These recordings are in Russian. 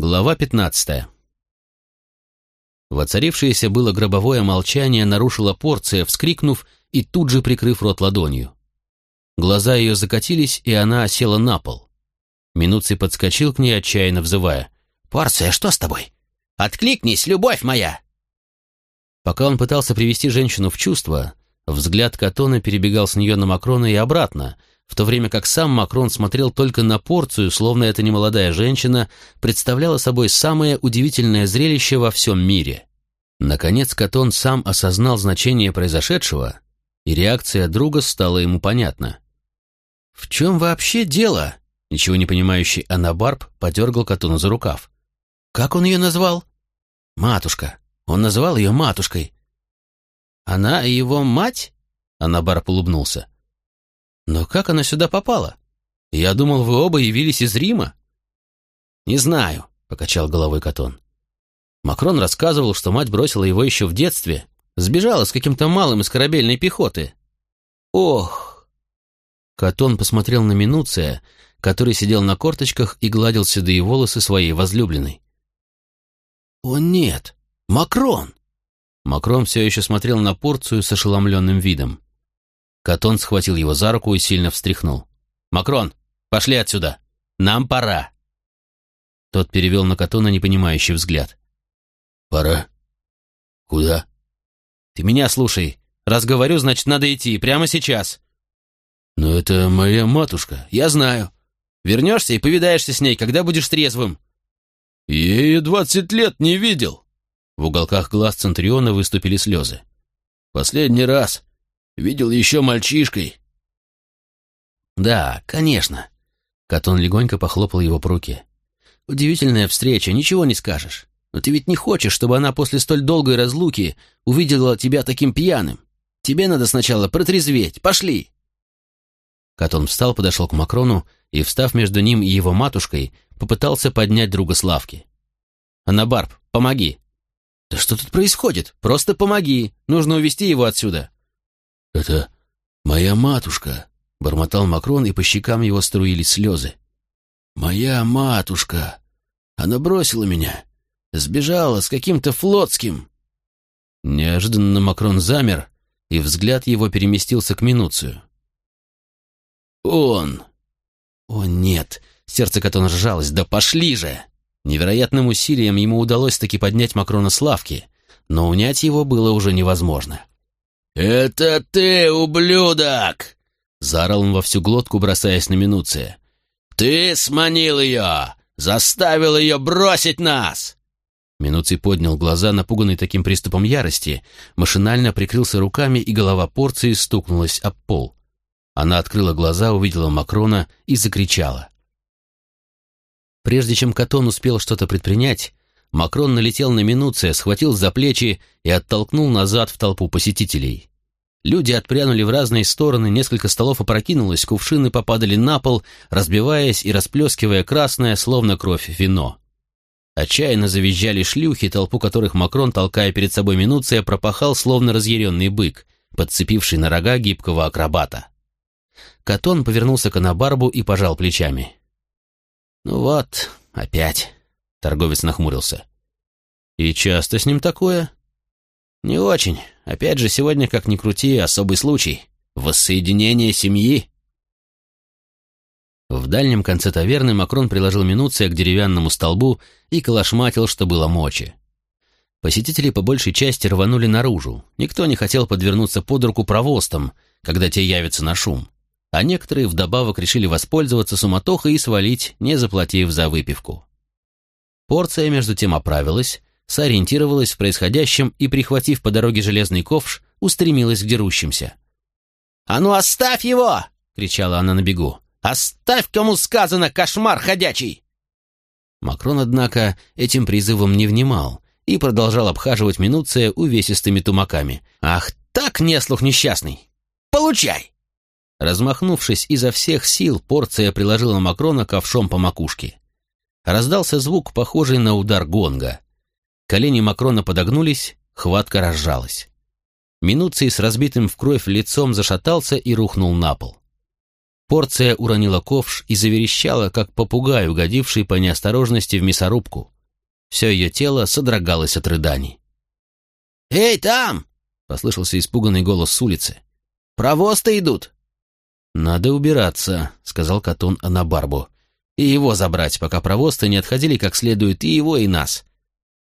Глава 15. Воцарившееся было гробовое молчание нарушила порция, вскрикнув и тут же прикрыв рот ладонью. Глаза ее закатились, и она осела на пол. Минуций подскочил к ней, отчаянно взывая. «Порция, что с тобой? Откликнись, любовь моя!» Пока он пытался привести женщину в чувство, взгляд Катона перебегал с нее на Макрона и обратно, в то время как сам Макрон смотрел только на порцию, словно эта немолодая женщина представляла собой самое удивительное зрелище во всем мире. Наконец Катон сам осознал значение произошедшего, и реакция друга стала ему понятна. «В чем вообще дело?» Ничего не понимающий Анабарб подергал Катона за рукав. «Как он ее назвал?» «Матушка. Он называл ее матушкой». «Она его мать?» Анабарб улыбнулся. Но как она сюда попала? Я думал, вы оба явились из Рима. Не знаю, покачал головой Катон. Макрон рассказывал, что мать бросила его еще в детстве, сбежала с каким-то малым из корабельной пехоты. Ох! Катон посмотрел на Минуция, который сидел на корточках и гладил седые волосы своей возлюбленной. «О нет! Макрон!» Макрон все еще смотрел на порцию с ошеломленным видом. Катон схватил его за руку и сильно встряхнул. «Макрон, пошли отсюда! Нам пора!» Тот перевел на Катона непонимающий взгляд. «Пора? Куда?» «Ты меня слушай. Раз говорю, значит, надо идти. Прямо сейчас». «Но это моя матушка. Я знаю. Вернешься и повидаешься с ней, когда будешь трезвым». «Я ее двадцать лет не видел». В уголках глаз Центуриона выступили слезы. «Последний раз Видел еще мальчишкой». «Да, конечно». Катон легонько похлопал его по руке. «Удивительная встреча, ничего не скажешь. Но ты ведь не хочешь, чтобы она после столь долгой разлуки увидела тебя таким пьяным. Тебе надо сначала протрезветь. Пошли!» Катон встал, подошел к Макрону и, встав между ним и его матушкой, попытался поднять друга с лавки. «Анабарб, помоги!» «Да что тут происходит? Просто помоги! Нужно увести его отсюда!» «Это моя матушка», — бормотал Макрон, и по щекам его струились слезы. «Моя матушка! Она бросила меня, сбежала с каким-то флотским!» Неожиданно Макрон замер, и взгляд его переместился к Минуцию. «Он!» «О, нет!» — сердце Катона сжалось. «Да пошли же!» Невероятным усилием ему удалось таки поднять Макрона с лавки, но унять его было уже невозможно. «Это ты, ублюдок!» — заорал он во всю глотку, бросаясь на Минуция. «Ты сманил ее! Заставил ее бросить нас!» Минуций поднял глаза, напуганный таким приступом ярости, машинально прикрылся руками, и голова порции стукнулась об пол. Она открыла глаза, увидела Макрона и закричала. Прежде чем Катон успел что-то предпринять, Макрон налетел на Минуция, схватил за плечи и оттолкнул назад в толпу посетителей. Люди отпрянули в разные стороны, несколько столов опрокинулось, кувшины попадали на пол, разбиваясь и расплескивая красное, словно кровь, вино. Отчаянно завизжали шлюхи, толпу которых Макрон, толкая перед собой Минуция, пропахал, словно разъяренный бык, подцепивший на рога гибкого акробата. Катон повернулся к Анабарбу и пожал плечами. «Ну вот, опять», — торговец нахмурился. «И часто с ним такое?» «Не очень. Опять же, сегодня, как ни крути, особый случай. Воссоединение семьи». В дальнем конце таверны Макрон приложил Минуция к деревянному столбу и калашматил, что было мочи. Посетители по большей части рванули наружу. Никто не хотел подвернуться под руку провостам, когда те явятся на шум. А некоторые вдобавок решили воспользоваться суматохой и свалить, не заплатив за выпивку. Порция между тем оправилась, сориентировалась в происходящем и, прихватив по дороге железный ковш, устремилась к дерущимся. «А ну оставь его!» — кричала она на бегу. «Оставь, кому сказано, кошмар ходячий!» Макрон, однако, этим призывом не внимал и продолжал обхаживать Минуция увесистыми тумаками. «Ах, так неслух несчастный! Получай!» Размахнувшись изо всех сил, порция приложила Макрона ковшом по макушке. Раздался звук, похожий на удар гонга. Колени Макрона подогнулись, хватка разжалась. Минуций с разбитым в кровь лицом зашатался и рухнул на пол. Порция уронила ковш и заверещала, как попугай, угодивший по неосторожности в мясорубку. Все ее тело содрогалось от рыданий. «Эй, там!» — послышался испуганный голос с улицы. «Провоз-то идут!» «Надо убираться», — сказал Катон Анабарбу. «И его забрать, пока провозы не отходили как следует и его, и нас».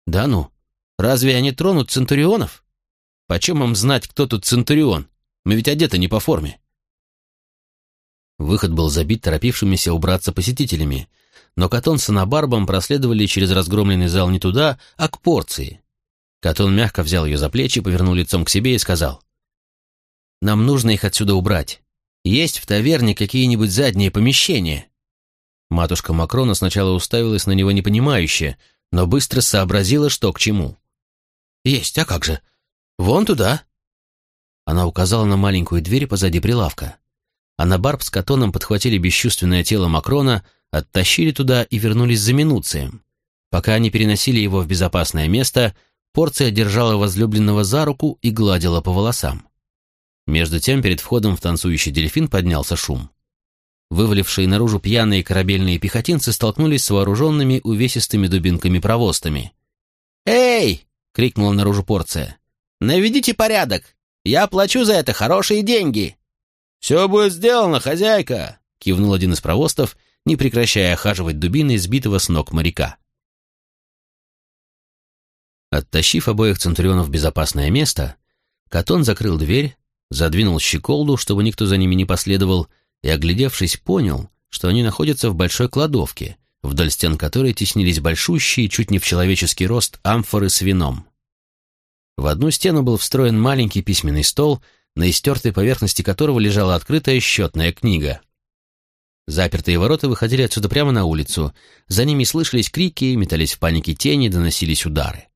«Да ну, разве они тронут Центурионов? Почем им знать, кто тут Центурион? Мы ведь одеты не по форме». Выход был забит торопившимися убраться посетителями, но Катон с Анабарбом проследовали через разгромленный зал не туда, а к порции. Катон мягко взял ее за плечи, повернул лицом к себе и сказал, «Нам нужно их отсюда убрать. Есть в таверне какие-нибудь задние помещения?» Матушка Макрона сначала уставилась на него непонимающе, но быстро сообразила, что к чему. «Есть, а как же? Вон туда!» Она указала на маленькую дверь позади прилавка. Анабарб с Катоном подхватили бесчувственное тело Макрона, оттащили туда и вернулись за Минуцием. Пока они переносили его в безопасное место, порция держала возлюбленного за руку и гладила по волосам. Между тем перед входом в танцующий дельфин поднялся шум. Вывалившие наружу пьяные корабельные пехотинцы столкнулись с вооруженными увесистыми дубинками-провостами. «Эй!» — крикнула наружу порция. «Наведите порядок! Я плачу за это хорошие деньги!» «Все будет сделано, хозяйка!» — кивнул один из провостов, не прекращая охаживать дубиной сбитого с ног моряка. Оттащив обоих центурионов в безопасное место, Катон закрыл дверь, задвинул щеколду, чтобы никто за ними не последовал, и, оглядевшись, понял, что они находятся в большой кладовке, вдоль стен которой теснились большущие, чуть не в человеческий рост, амфоры с вином. В одну стену был встроен маленький письменный стол, на истертой поверхности которого лежала открытая счетная книга. Запертые ворота выходили отсюда прямо на улицу, за ними слышались крики, метались в панике тени, доносились удары.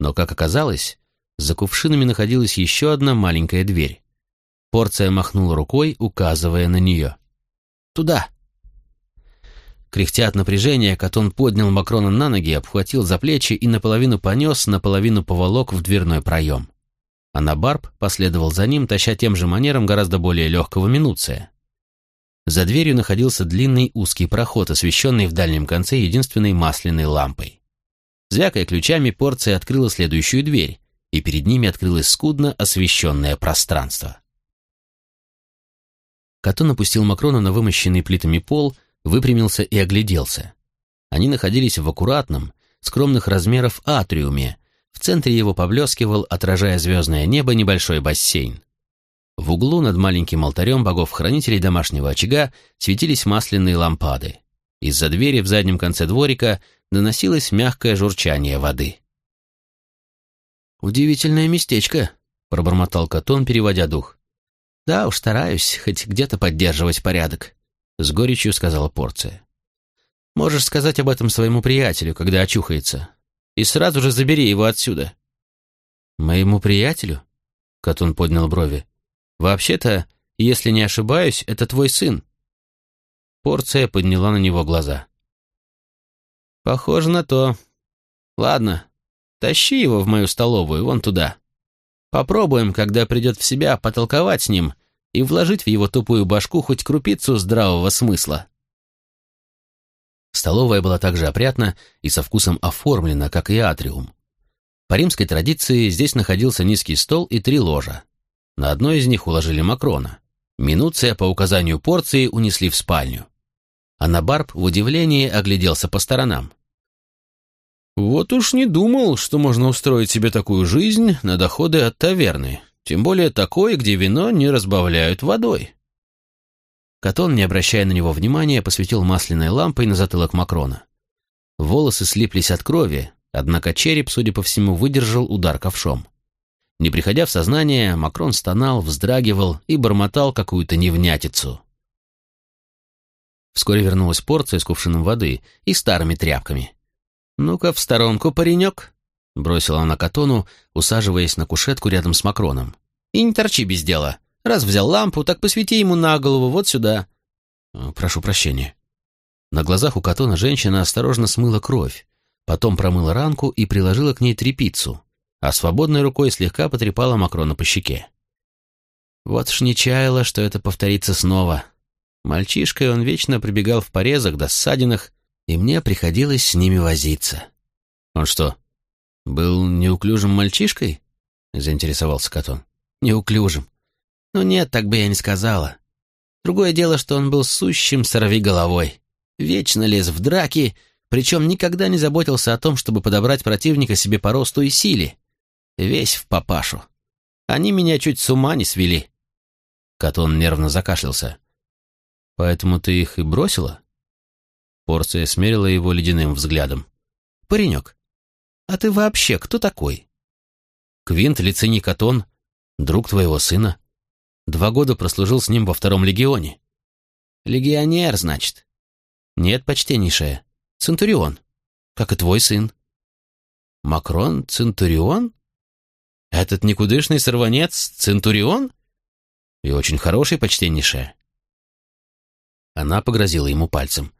Но, как оказалось, за кувшинами находилась еще одна маленькая дверь. Порция махнула рукой, указывая на нее. «Туда!» Кряхтя от напряжения, Катон поднял Макрона на ноги, обхватил за плечи и наполовину понес, наполовину поволок в дверной проем. А на Барб последовал за ним, таща тем же манером гораздо более легкого минуция. За дверью находился длинный узкий проход, освещенный в дальнем конце единственной масляной лампой. Звякая ключами, порция открыла следующую дверь, и перед ними открылось скудно освещенное пространство. Катон опустил Макрона на вымощенный плитами пол, выпрямился и огляделся. Они находились в аккуратном, скромных размеров атриуме, в центре его поблескивал, отражая звездное небо, небольшой бассейн. В углу над маленьким алтарем богов-хранителей домашнего очага светились масляные лампады. Из-за двери в заднем конце дворика доносилось мягкое журчание воды. «Удивительное местечко», — пробормотал Катон, переводя дух. «Да уж, стараюсь хоть где-то поддерживать порядок», — с горечью сказала порция. «Можешь сказать об этом своему приятелю, когда очухается, и сразу же забери его отсюда». «Моему приятелю?» — Катун поднял брови. «Вообще-то, если не ошибаюсь, это твой сын». Порция подняла на него глаза. «Похоже на то. Ладно, тащи его в мою столовую, вон туда». Попробуем, когда придет в себя, потолковать с ним и вложить в его тупую башку хоть крупицу здравого смысла. Столовая была также опрятна и со вкусом оформлена, как и атриум. По римской традиции здесь находился низкий стол и три ложа. На одной из них уложили Макрона. Минуция по указанию порции унесли в спальню. А Набарб в удивлении огляделся по сторонам. Вот уж не думал, что можно устроить себе такую жизнь на доходы от таверны, тем более такой, где вино не разбавляют водой. Катон, не обращая на него внимания, посветил масляной лампой на затылок Макрона. Волосы слиплись от крови, однако череп, судя по всему, выдержал удар ковшом. Не приходя в сознание, Макрон стонал, вздрагивал и бормотал какую-то невнятицу. Вскоре вернулась порция с кувшином воды и старыми тряпками. «Ну-ка, в сторонку, паренек!» — бросила она Катону, усаживаясь на кушетку рядом с Макроном. «И не торчи без дела. Раз взял лампу, так посвети ему на голову вот сюда». «Э, «Прошу прощения». На глазах у Катона женщина осторожно смыла кровь, потом промыла ранку и приложила к ней трепицу, а свободной рукой слегка потрепала Макрона по щеке. Вот ж не чаяла, что это повторится снова. Мальчишкой он вечно прибегал в порезах да ссадинах, и мне приходилось с ними возиться. Он что, был неуклюжим мальчишкой? Заинтересовался Катон. Неуклюжим. Ну нет, так бы я не сказала. Другое дело, что он был сущим головой, Вечно лез в драки, причем никогда не заботился о том, чтобы подобрать противника себе по росту и силе. Весь в папашу. Они меня чуть с ума не свели. Катон нервно закашлялся. «Поэтому ты их и бросила?» Порция смерила его ледяным взглядом. «Паренек, а ты вообще кто такой?» «Квинт Лициний Катон, друг твоего сына. Два года прослужил с ним во втором легионе». «Легионер, значит?» «Нет, почтеннейшая. Центурион. Как и твой сын». «Макрон Центурион? Этот никудышный сорванец Центурион? И очень хороший, почтеннейшая». Она погрозила ему пальцем.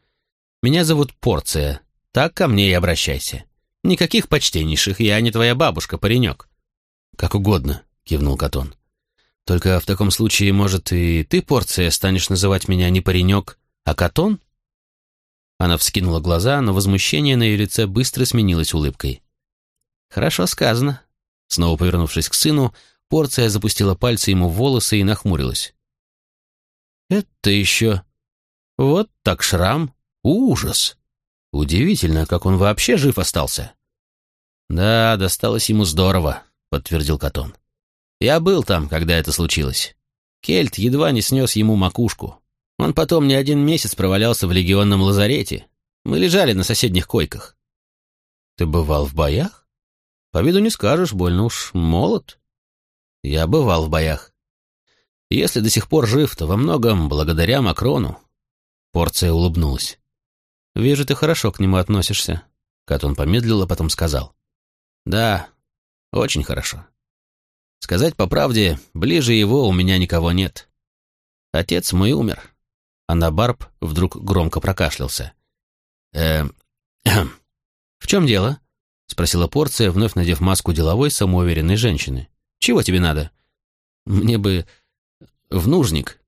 «Меня зовут Порция. Так ко мне и обращайся. Никаких почтеннейших, я не твоя бабушка, паренек». «Как угодно», — кивнул Катон. «Только в таком случае, может, и ты, Порция, станешь называть меня не паренек, а Катон?» Она вскинула глаза, но возмущение на ее лице быстро сменилось улыбкой. «Хорошо сказано». Снова повернувшись к сыну, Порция запустила пальцы ему в волосы и нахмурилась. «Это еще вот так шрам. Ужас. Удивительно, как он вообще жив остался. Да, досталось ему здорово, подтвердил Катон. Я был там, когда это случилось. Кельт едва не снес ему макушку. Он потом не один месяц провалялся в легионном лазарете. Мы лежали на соседних койках. Ты бывал в боях? По виду не скажешь, больно уж молод. Я бывал в боях. Если до сих пор жив, то во многом благодаря Макрону. Порция улыбнулась. «Вижу, ты хорошо к нему относишься». Катон помедлил, а потом сказал. «Да, очень хорошо. Сказать по правде, ближе его у меня никого нет. Отец мой умер». А Барб вдруг громко прокашлялся. «Э, в чем дело?» — спросила Порция, вновь надев маску деловой, самоуверенной женщины. «Чего тебе надо?» «Мне бы в нужник»,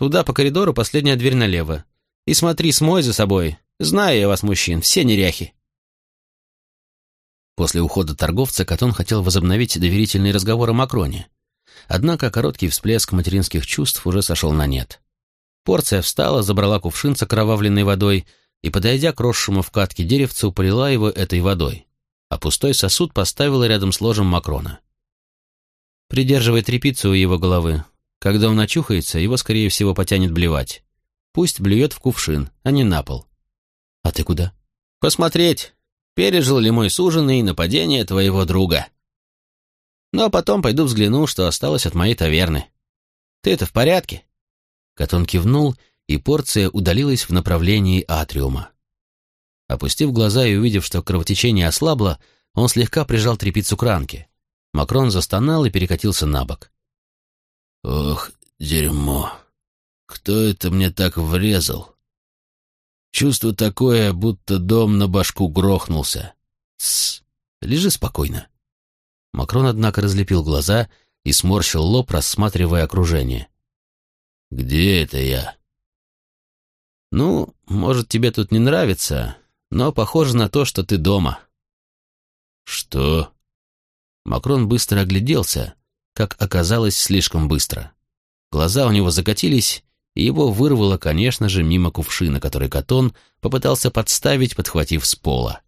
Туда по коридору последняя дверь налево. И смотри, смой за собой. Знаю я вас, мужчин, все неряхи. После ухода торговца Катон хотел возобновить доверительный разговор о Макроне. Однако короткий всплеск материнских чувств уже сошел на нет. Порция встала, забрала кувшин с окровавленной водой и, подойдя к росшему в катке деревцу, полила его этой водой, а пустой сосуд поставила рядом с ложем Макрона. «Придерживай трепицу у его головы, когда он очухается, его, скорее всего, потянет блевать. Пусть блюет в кувшин, а не на пол. А ты куда? Посмотреть, пережил ли мой суженый нападение твоего друга. Ну, а потом пойду взгляну, что осталось от моей таверны. Ты это в порядке? Катон кивнул, и порция удалилась в направлении атриума. Опустив глаза и увидев, что кровотечение ослабло, он слегка прижал трепицу к ранке. Макрон застонал и перекатился на бок. Ох, дерьмо. Кто это мне так врезал? Чувство такое, будто дом на башку грохнулся. Тссс, лежи спокойно. Макрон, однако, разлепил глаза и сморщил лоб, рассматривая окружение. «Где это я?» «Ну, может, тебе тут не нравится, но похоже на то, что ты дома». «Что?» Макрон быстро огляделся, как оказалось, слишком быстро. Глаза у него закатились, его вырвало, конечно же, мимо кувшина, который Катон попытался подставить, подхватив с пола.